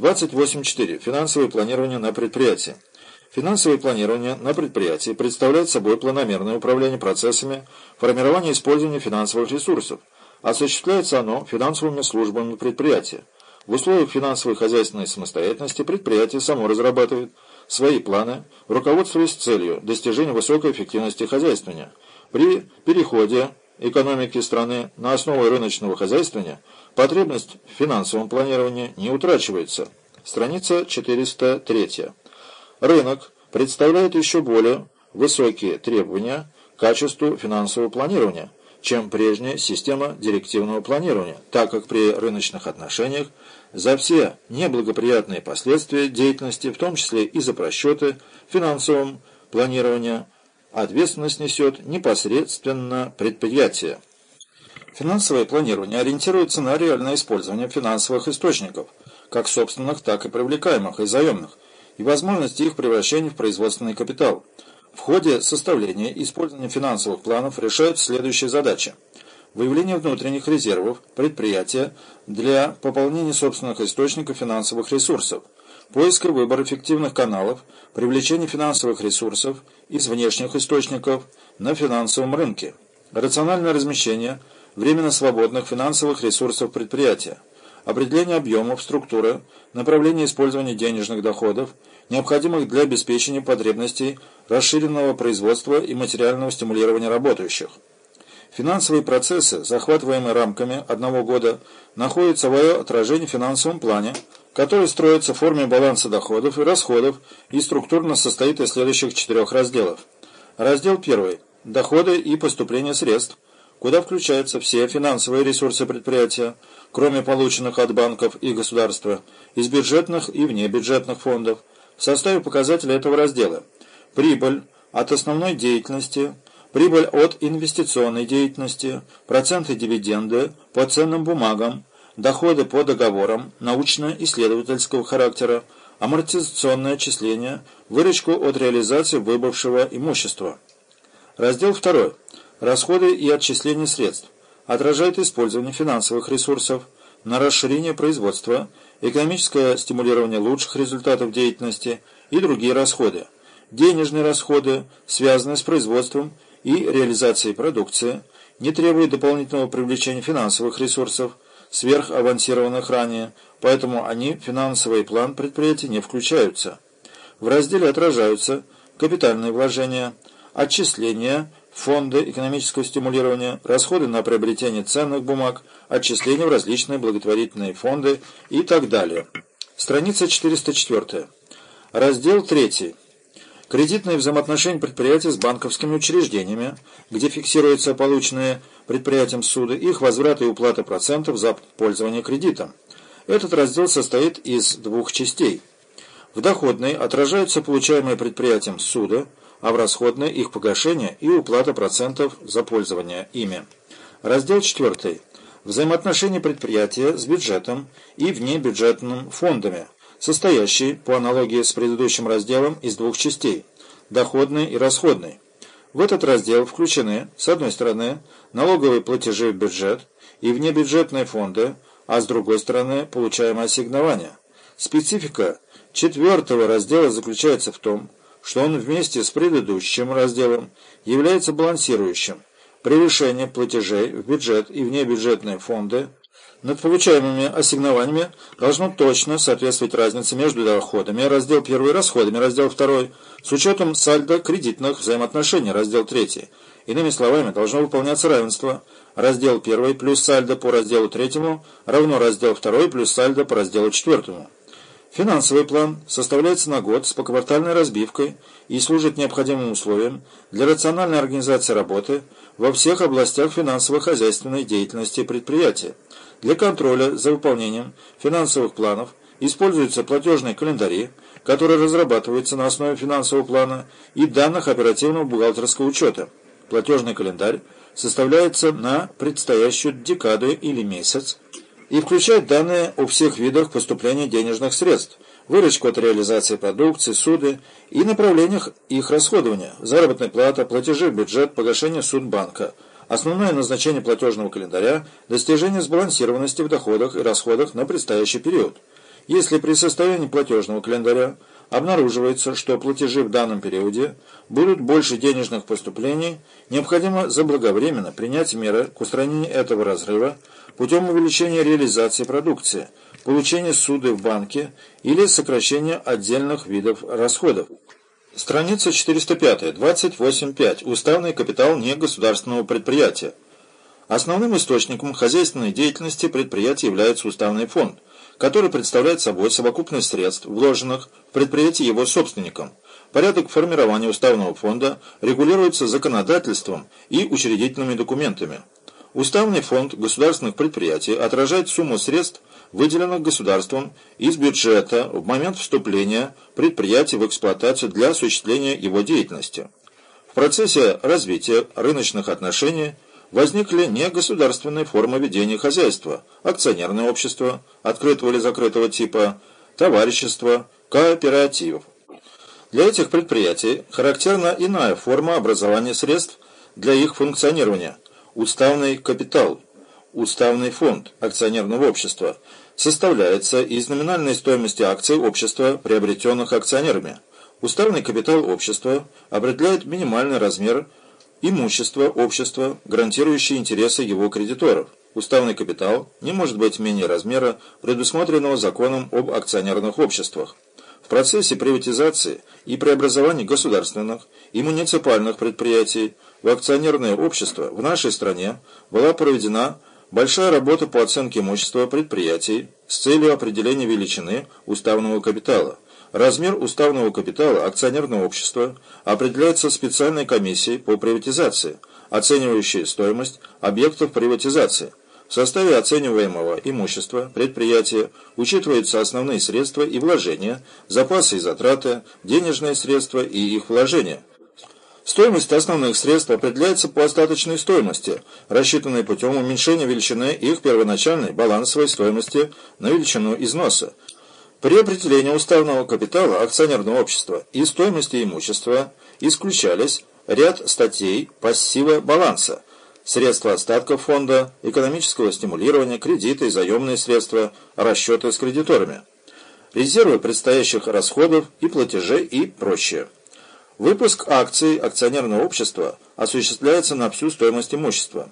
28.4. Финансовое планирование на предприятии. Финансовое планирование на предприятии представляет собой планомерное управление процессами формирования и использования финансовых ресурсов. Осуществляется оно финансовыми службами предприятия. В условиях финансовой хозяйственной самостоятельности предприятие само разрабатывает свои планы, руководствуясь целью достижения высокой эффективности хозяйствования. При переходе экономики страны на основу рыночного хозяйствования потребность в финансовом планировании не утрачивается. Страница 403. Рынок представляет еще более высокие требования к качеству финансового планирования, чем прежняя система директивного планирования, так как при рыночных отношениях за все неблагоприятные последствия деятельности, в том числе и за просчеты финансовым планированием, ответственность несет непосредственно предприятие. Финансовое планирование ориентируется на реальное использование финансовых источников, как собственных, так и привлекаемых и заемных, и возможности их превращения в производственный капитал. В ходе составления и использования финансовых планов решают следующие задачи. Выявление внутренних резервов предприятия для пополнения собственных источников финансовых ресурсов – поиск и выбор эффективных каналов, привлечение финансовых ресурсов из внешних источников на финансовом рынке, рациональное размещение временно свободных финансовых ресурсов предприятия, определение объемов, структуры, направление использования денежных доходов, необходимых для обеспечения потребностей расширенного производства и материального стимулирования работающих. Финансовые процессы, захватываемые рамками одного года, находят свое отражение в финансовом плане, который строится в форме баланса доходов и расходов и структурно состоит из следующих четырех разделов. Раздел первый – доходы и поступления средств, куда включаются все финансовые ресурсы предприятия, кроме полученных от банков и государства, из бюджетных и внебюджетных фондов. В составе показателя этого раздела – прибыль от основной деятельности – прибыль от инвестиционной деятельности, проценты дивиденды по ценным бумагам, доходы по договорам научно-исследовательского характера, амортизационное отчисление, выручку от реализации выбывшего имущества. Раздел 2. Расходы и отчисления средств. Отражает использование финансовых ресурсов на расширение производства, экономическое стимулирование лучших результатов деятельности и другие расходы. Денежные расходы, связанные с производством и реализацией продукции, не требует дополнительного привлечения финансовых ресурсов, сверхавансированных ранее, поэтому они в финансовый план предприятия не включаются. В разделе отражаются капитальные вложения, отчисления, фонды экономического стимулирования, расходы на приобретение ценных бумаг, отчисления в различные благотворительные фонды и так далее. Страница 404. Раздел 3. Кредитные взаимоотношения предприятия с банковскими учреждениями, где фиксируются полученные предприятием суды, их возврат и уплата процентов за пользование кредитом. Этот раздел состоит из двух частей. В доходной отражаются получаемые предприятием суды, а в расходной их погашение и уплата процентов за пользование ими. Раздел 4. Взаимоотношения предприятия с бюджетом и внебюджетным фондами – состоящий, по аналогии с предыдущим разделом, из двух частей – доходной и расходной. В этот раздел включены, с одной стороны, налоговые платежи в бюджет и внебюджетные фонды, а с другой стороны, получаемые ассигнования. Специфика четвертого раздела заключается в том, что он вместе с предыдущим разделом является балансирующим. Превышение платежей в бюджет и внебюджетные фонды – над получаемыми ассигнованиями должно точно соответствовать разнице между доходами, раздел 1 расходами, раздел 2, с учетом сальдо кредитных взаимоотношений, раздел 3. Иными словами, должно выполняться равенство. Раздел 1 плюс сальдо по разделу 3 равно раздел 2 плюс сальдо по разделу 4. Финансовый план составляется на год с поквартальной разбивкой и служит необходимым условием для рациональной организации работы во всех областях финансово-хозяйственной деятельности предприятия. Для контроля за выполнением финансовых планов используются платежные календари, которые разрабатываются на основе финансового плана и данных оперативного бухгалтерского учета. Платежный календарь составляется на предстоящую декаду или месяц и включает данные о всех видах поступления денежных средств, выручку от реализации продукции, суды и направлениях их расходования, заработная плата, платежи в бюджет, погашение суд банка – Основное назначение платежного календаря – достижение сбалансированности в доходах и расходах на предстоящий период. Если при состоянии платежного календаря обнаруживается, что платежи в данном периоде будут больше денежных поступлений, необходимо заблаговременно принять меры к устранению этого разрыва путем увеличения реализации продукции, получения суды в банке или сокращения отдельных видов расходов. Страница 405, 28.5. Уставный капитал негосударственного предприятия. Основным источником хозяйственной деятельности предприятия является уставный фонд, который представляет собой совокупность средств, вложенных в предприятие его собственником. Порядок формирования уставного фонда регулируется законодательством и учредительными документами. Уставный фонд государственных предприятий отражает сумму средств, выделенных государством из бюджета в момент вступления предприятия в эксплуатацию для осуществления его деятельности. В процессе развития рыночных отношений возникли негосударственные формы ведения хозяйства, акционерное общество, открытого или закрытого типа, товарищество, кооперативов. Для этих предприятий характерна иная форма образования средств для их функционирования – Уставный капитал, уставный фонд акционерного общества составляется из номинальной стоимости акций общества, приобретенных акционерами. Уставный капитал общества определяет минимальный размер имущества общества, гарантирующий интересы его кредиторов. Уставный капитал не может быть менее размера, предусмотренного законом об акционерных обществах. В процессе приватизации и преобразования государственных и муниципальных предприятий в акционерное общество в нашей стране была проведена большая работа по оценке имущества предприятий с целью определения величины уставного капитала. Размер уставного капитала акционерного общества определяется специальной комиссией по приватизации, оценивающей стоимость объектов приватизации. В составе оцениваемого имущества предприятия учитываются основные средства и вложения, запасы и затраты, денежные средства и их вложения. Стоимость основных средств определяется по остаточной стоимости, рассчитанной путем уменьшения величины их первоначальной балансовой стоимости на величину износа. При определении уставного капитала акционерного общества и стоимости имущества исключались ряд статей пассива баланса, средства остатков фонда, экономического стимулирования, кредиты и заемные средства, расчеты с кредиторами, резервы предстоящих расходов и платежей и прочее. Выпуск акций акционерного общества осуществляется на всю стоимость имущества.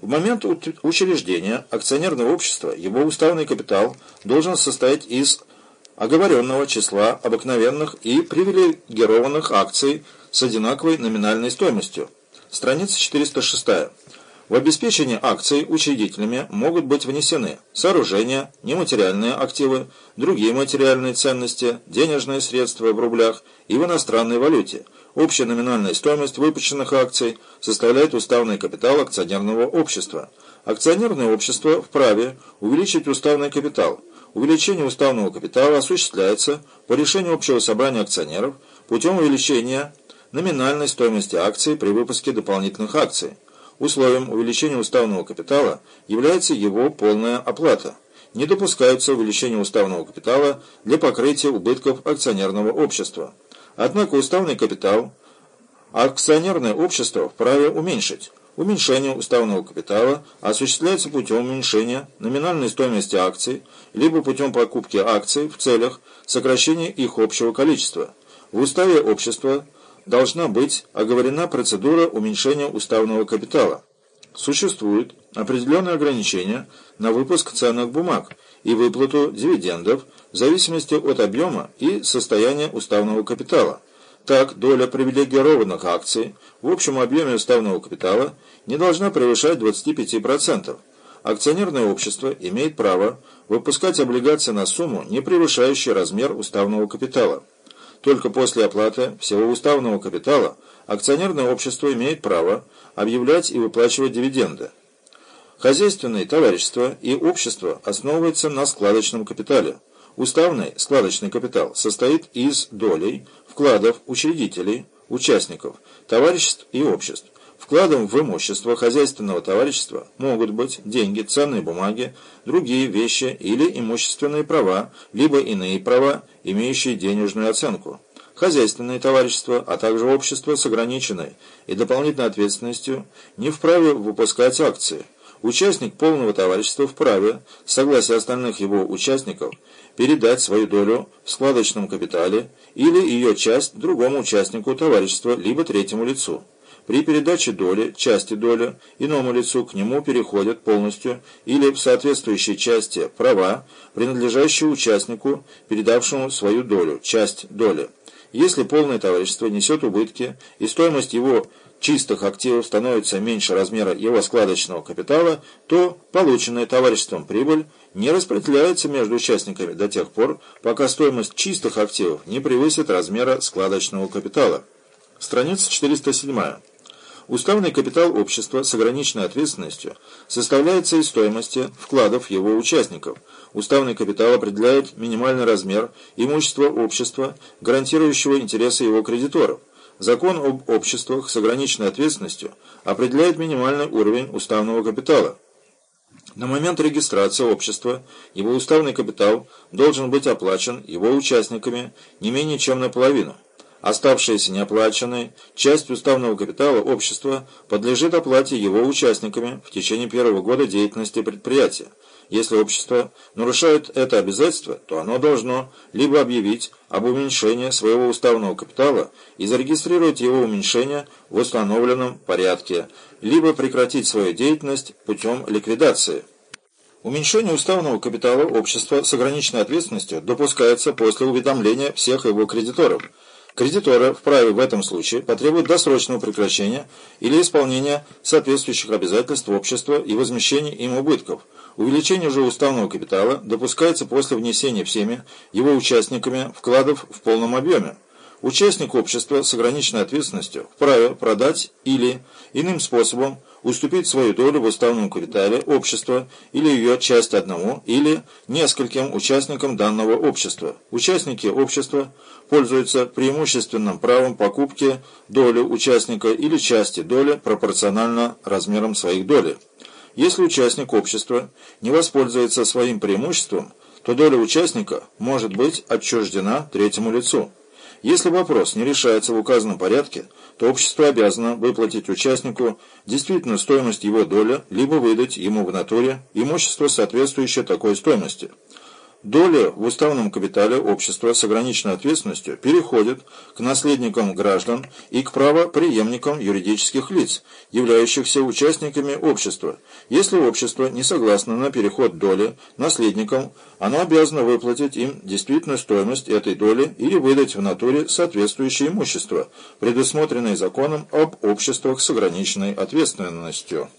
В момент учреждения акционерного общества его уставный капитал должен состоять из оговоренного числа обыкновенных и привилегированных акций с одинаковой номинальной стоимостью. Страница 406. В обеспечении акций учредителями могут быть внесены сооружения, нематериальные активы, другие материальные ценности, денежные средства в рублях и в иностранной валюте. Общая номинальная стоимость выпущенных акций составляет уставный капитал акционерного общества. Акционерное общество вправе увеличить уставный капитал. Увеличение уставного капитала осуществляется по решению общего собрания акционеров путем увеличения номинальной стоимости акций при выпуске дополнительных акций. Условием увеличения уставного капитала является его полная оплата. Не допускаются увеличения уставного капитала для покрытия убытков акционерного общества. Однако уставный капитал акционерное общество вправе уменьшить. Уменьшение уставного капитала осуществляется путем уменьшения номинальной стоимости акций, либо путем покупки акций в целях сокращения их общего количества. В уставе общества – должна быть оговорена процедура уменьшения уставного капитала. Существуют определенные ограничения на выпуск ценных бумаг и выплату дивидендов в зависимости от объема и состояния уставного капитала. Так, доля привилегированных акций в общем объеме уставного капитала не должна превышать 25%. Акционерное общество имеет право выпускать облигации на сумму, не превышающую размер уставного капитала. Только после оплаты всего уставного капитала акционерное общество имеет право объявлять и выплачивать дивиденды. Хозяйственные товарищества и общество основываются на складочном капитале. Уставный складочный капитал состоит из долей, вкладов учредителей, участников, товариществ и обществ. Вкладом в имущество хозяйственного товарищества могут быть деньги, ценные бумаги, другие вещи или имущественные права, либо иные права, имеющие денежную оценку. Хозяйственные товарищества, а также общества с ограниченной и дополнительной ответственностью не вправе выпускать акции. Участник полного товарищества вправе, с согласия остальных его участников, передать свою долю в складочном капитале или ее часть другому участнику товарищества, либо третьему лицу. При передаче доли, части доли, иному лицу к нему переходят полностью или в соответствующей части права, принадлежащие участнику, передавшему свою долю, часть доли. Если полное товарищество несет убытки и стоимость его чистых активов становится меньше размера его складочного капитала, то полученная товариществом прибыль не распределяется между участниками до тех пор, пока стоимость чистых активов не превысит размера складочного капитала. Страница 407. Уставный капитал общества с ограниченной ответственностью составляется из стоимости вкладов его участников. Уставный капитал определяет минимальный размер имущества общества, гарантирующего интересы его кредиторов. Закон об обществах с ограниченной ответственностью определяет минимальный уровень уставного капитала. На момент регистрации общества его уставный капитал должен быть оплачен его участниками не менее чем наполовину. Оставшаяся неоплаченной часть уставного капитала общества подлежит оплате его участниками в течение первого года деятельности предприятия. Если общество нарушает это обязательство, то оно должно либо объявить об уменьшении своего уставного капитала и зарегистрировать его уменьшение в установленном порядке, либо прекратить свою деятельность путем ликвидации. Уменьшение уставного капитала общества с ограниченной ответственностью допускается после уведомления всех его кредиторов – Кредиторы вправе в этом случае потребовать досрочного прекращения или исполнения соответствующих обязательств общества и возмещения им убытков. Увеличение же уставного капитала допускается после внесения всеми его участниками вкладов в полном объеме. Участник общества с ограниченной ответственностью вправе продать или иным способом уступить свою долю в уставном капитале общества или ее часть одному или нескольким участникам данного общества. Участники общества пользуются преимущественным правом покупки доли участника или части доли пропорционально размерам своих долей. Если участник общества не воспользуется своим преимуществом, то доля участника может быть отчуждена третьему лицу. Если вопрос не решается в указанном порядке, то общество обязано выплатить участнику действительно стоимость его доли, либо выдать ему в натуре имущество, соответствующее такой стоимости. Доля в уставном капитале общества с ограниченной ответственностью переходит к наследникам граждан и к правопреемникам юридических лиц, являющихся участниками общества. Если общество не согласно на переход доли наследникам, оно обязано выплатить им действительную стоимость этой доли или выдать в натуре соответствующее имущество, предусмотренное законом об обществах с ограниченной ответственностью.